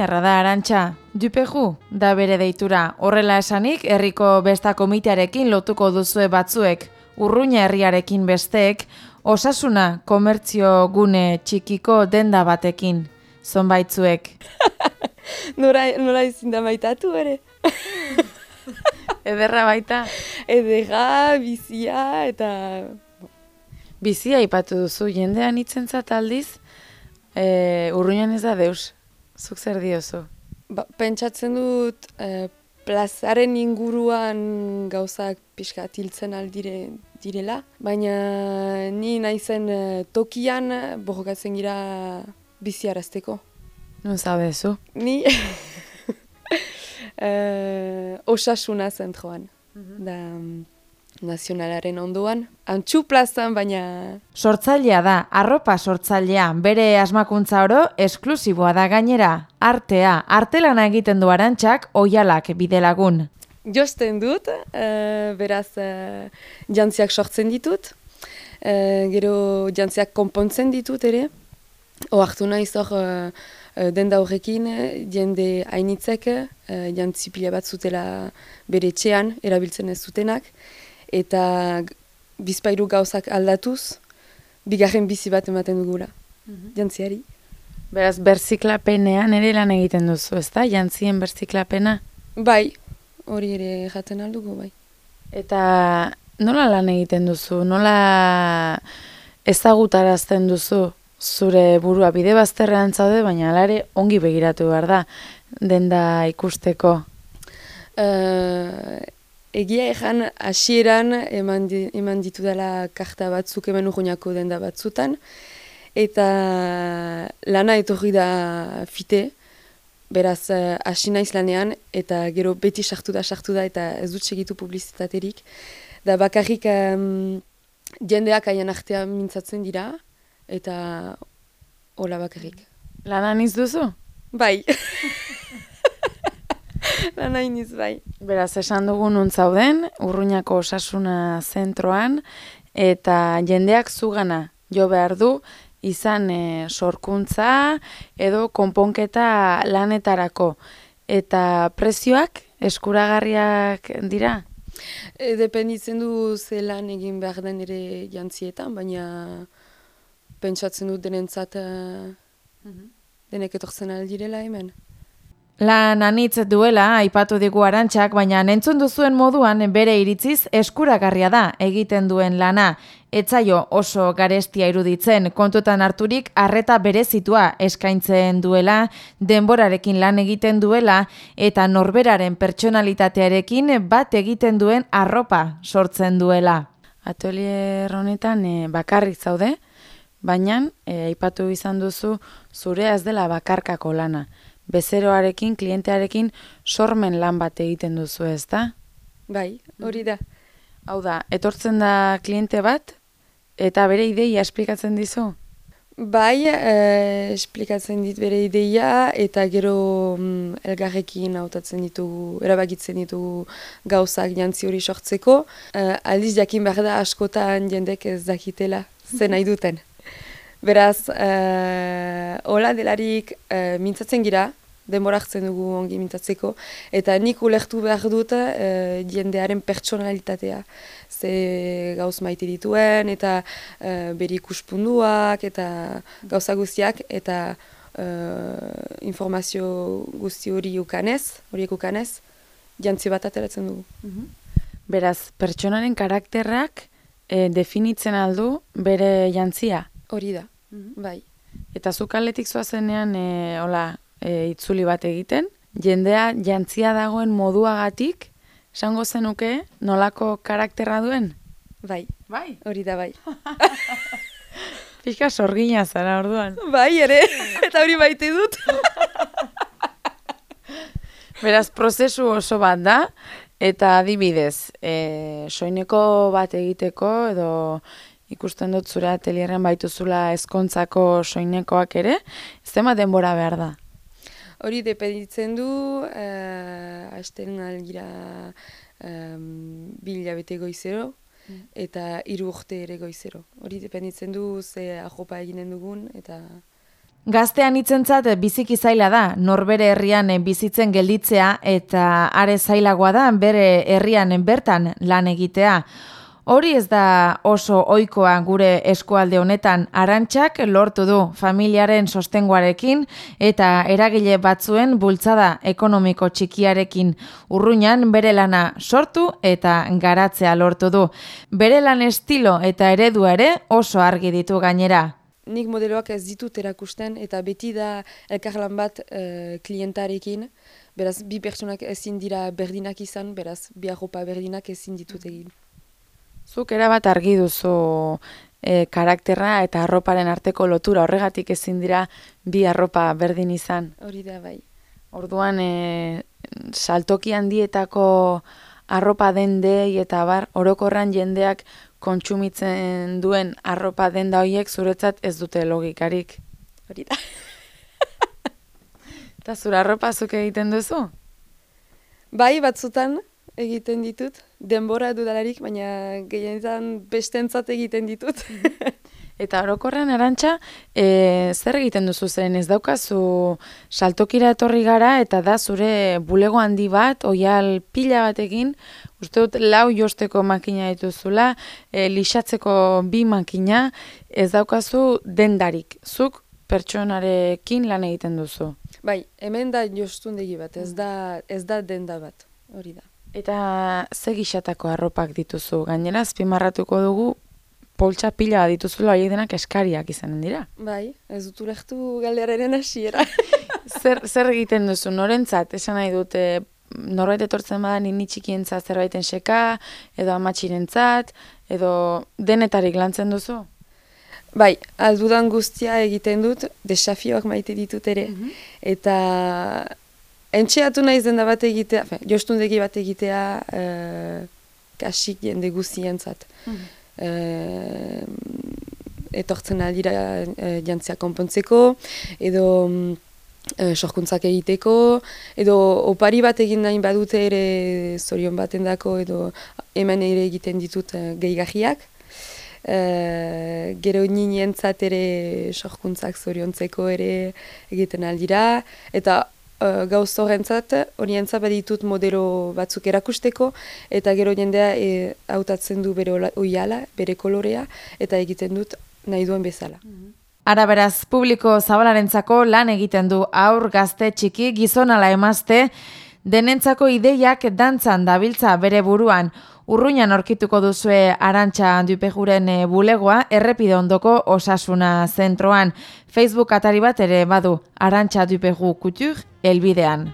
urruñarra da arantxa. Dupeju, da bere deitura. Horrela esanik, herriko besta komitearekin lotuko duzue batzuek, urruña herriarekin besteek, osasuna komertzio gune txikiko denda batekin, zonbaitzuek. Nora, nora ezin da maitatu ere. Ederra baita. Edera, bizia eta... Bizia ipatu duzu, jendean itzentzat aldiz, e, urruñan ez da deus. Zuk zer diozu? Ba, pentsatzen dut eh, plazaren inguruan gauzak pixka tiltzen aldire direla, baina ni naizen eh, tokian borrokatzen gira biziarazteko. Nun zaudezu? Ni eh, osasuna zentroan, da mm, nazionalaren ondoan. Antxu plazan, baina Sortzailea da, arropa sortzailea, bere asmakuntza oro esklusiboa da gainera. Artea, artelana egiten du arantxak, oialak bidelagun. josten dut, eh, beraz eh, jantziak sortzen ditut, eh, gero jantziak konpontzen ditut ere, oartu naiz hor eh, eh, denda horrekin, jende hainitzek, eh, jantzi pila bat zutela bere etxean, erabiltzen ez zutenak, eta bizpairu gauzak aldatuz, bigarren bizi bat ematen dugula, jantziari. Beraz, berziklapenean ere lan egiten duzu, ezta? Jantzien berziklapena. Bai, hori ere jaten aldugu, bai. Eta nola lan egiten duzu? Nola ezagutarazten duzu zure burua bide bazterrean zaude, baina hala ere ongi begiratu behar da denda ikusteko. Uh, egia ejan hasieran eman, di, eman ditu dela karta batzuk eman urruñako denda batzutan, eta lana etorri da fite, beraz eh, hasi naiz lanean, eta gero beti sartu da, sartu da, eta ez dut segitu publizitaterik. Da bakarrik um, jendeak haien artean mintzatzen dira, eta hola bakarrik. Lanan iz duzu? Bai. Lana iniz bai. Beraz, esan dugu nun zauden, urruñako osasuna zentroan, eta jendeak zugana jo behar du, izan e, sorkuntza edo konponketa lanetarako. Eta prezioak eskuragarriak dira? E, dependitzen du ze lan egin behar den ere jantzietan, baina pentsatzen dut denentzat uh, denek etortzen aldirela hemen. Lan anitz duela, aipatu digu arantxak, baina entzun duzuen moduan bere iritziz eskuragarria da egiten duen lana. Etzaio oso garestia iruditzen, kontutan harturik arreta berezitua eskaintzen duela, denborarekin lan egiten duela eta norberaren pertsonalitatearekin bat egiten duen arropa sortzen duela. Atelier honetan e, bakarrik zaude, baina e, aipatu izan duzu zurea ez dela bakarkako lana bezeroarekin, klientearekin sormen lan bat egiten duzu ez da? Bai, hori da. Hau da, etortzen da kliente bat, eta bere ideia esplikatzen dizu? Bai, eh, esplikatzen dit bere ideia, eta gero mm, elgarrekin hautatzen ditugu, erabakitzen ditugu gauzak jantzi hori sortzeko. Eh, aldiz jakin behar da askotan jendek ez dakitela, zen nahi duten. Beraz, eh, hola delarik eh, mintzatzen gira, denbora hartzen dugu ongi mintzatzeko, eta nik ulertu behar dut eh, jendearen pertsonalitatea. Ze gauz maite dituen, eta eh, bere ikuspunduak, eta gauza guztiak, eta eh, informazio guzti hori ukanez, horiek ukanez, jantzi bat ateratzen dugu. Beraz, pertsonaren karakterrak e, definitzen aldu bere jantzia. Hori da, bai. Eta zu kaletik zoazenean, e, hola, e, itzuli bat egiten, jendea jantzia dagoen moduagatik, esango zenuke, nolako karakterra duen? Bai, Bai. hori da bai. Pixka sorgina zara orduan. Bai ere, eta hori baite dut. Beraz, prozesu oso bat da, eta adibidez, e, soineko bat egiteko, edo ikusten dut zure atelierren baituzula ezkontzako soinekoak ere, zema denbora behar da. Hori dependitzen du, uh, hasten algira um, bi hilabete goizero, eta hiru urte ere goizero. Hori dependitzen du ze ajopa eginen dugun, eta Gaztean itzentzat biziki zaila da, norbere herrian bizitzen gelditzea eta are zailagoa da bere herrian bertan lan egitea. Hori ez da oso ohikoa gure eskualde honetan arantxak lortu du familiaren sostengoarekin eta eragile batzuen bultzada ekonomiko txikiarekin urruñan bere lana sortu eta garatzea lortu du. Bere lan estilo eta eredua ere oso argi ditu gainera. Nik modeloak ez ditut erakusten eta beti da elkarlan bat e, klientarekin, beraz bi pertsonak ezin dira berdinak izan, beraz bi arropa berdinak ezin ditut egin. Zuk erabat argi duzu e, karakterra eta arroparen arteko lotura horregatik ezin dira bi arropa berdin izan. Hori da bai. Orduan e, saltoki handietako arropa dendei eta bar orokorran jendeak kontsumitzen duen arropa denda hoiek zuretzat ez dute logikarik. Hori da. Eta zure arropa zuk egiten duzu? Bai, batzutan egiten ditut, denbora dudalarik, baina gehienetan bestentzat egiten ditut. Eta orokorren arantxa, e, zer egiten duzu zen, ez daukazu saltokira etorri gara, eta da zure bulego handi bat, oial pila batekin, uste dut lau josteko makina dituzula, e, lixatzeko bi makina, ez daukazu dendarik, zuk pertsonarekin lan egiten duzu. Bai, hemen da jostundegi bat, ez da, ez da denda bat, hori da. Eta ze gixatako arropak dituzu? Gainera, azpimarratuko dugu, poltsa pila dituzula horiek denak eskariak izanen dira. Bai, ez dut ulektu galderaren hasiera. zer, zer egiten duzu, norentzat, esan nahi dute, norbait etortzen bada nini txikientzat zerbaiten seka, edo amatxirentzat, edo denetarik lantzen duzu? Bai, aldudan guztia egiten dut, desafioak maite ditut ere, mhm. eta Entxeatu nahi zen da bat egitea, fe, jostundegi bat egitea uh, kasik jende guztientzat. Mm etortzen aldira uh, jantzia konpontzeko, edo uh, sorkuntzak egiteko, edo opari bat egin nahi badute ere zorion baten dako, edo hemen ere egiten ditut uh, gehigahiak. Uh, gero ninientzat ere sorkuntzak zoriontzeko ere egiten aldira, eta uh, gauz horrentzat, horientzat baditut modelo batzuk erakusteko, eta gero jendea e, hautatzen du bere oiala, bere kolorea, eta egiten dut nahi duen bezala. Mhm. Ara beraz, publiko zabalarentzako lan egiten du aur gazte txiki gizonala emazte, denentzako ideiak dantzan dabiltza bere buruan, Urruñan orkituko duzue Arantxa Dupejuren eh, bulegoa errepide ondoko osasuna zentroan. Facebook atari bat ere badu Arantxa Dupegu kutur elbidean.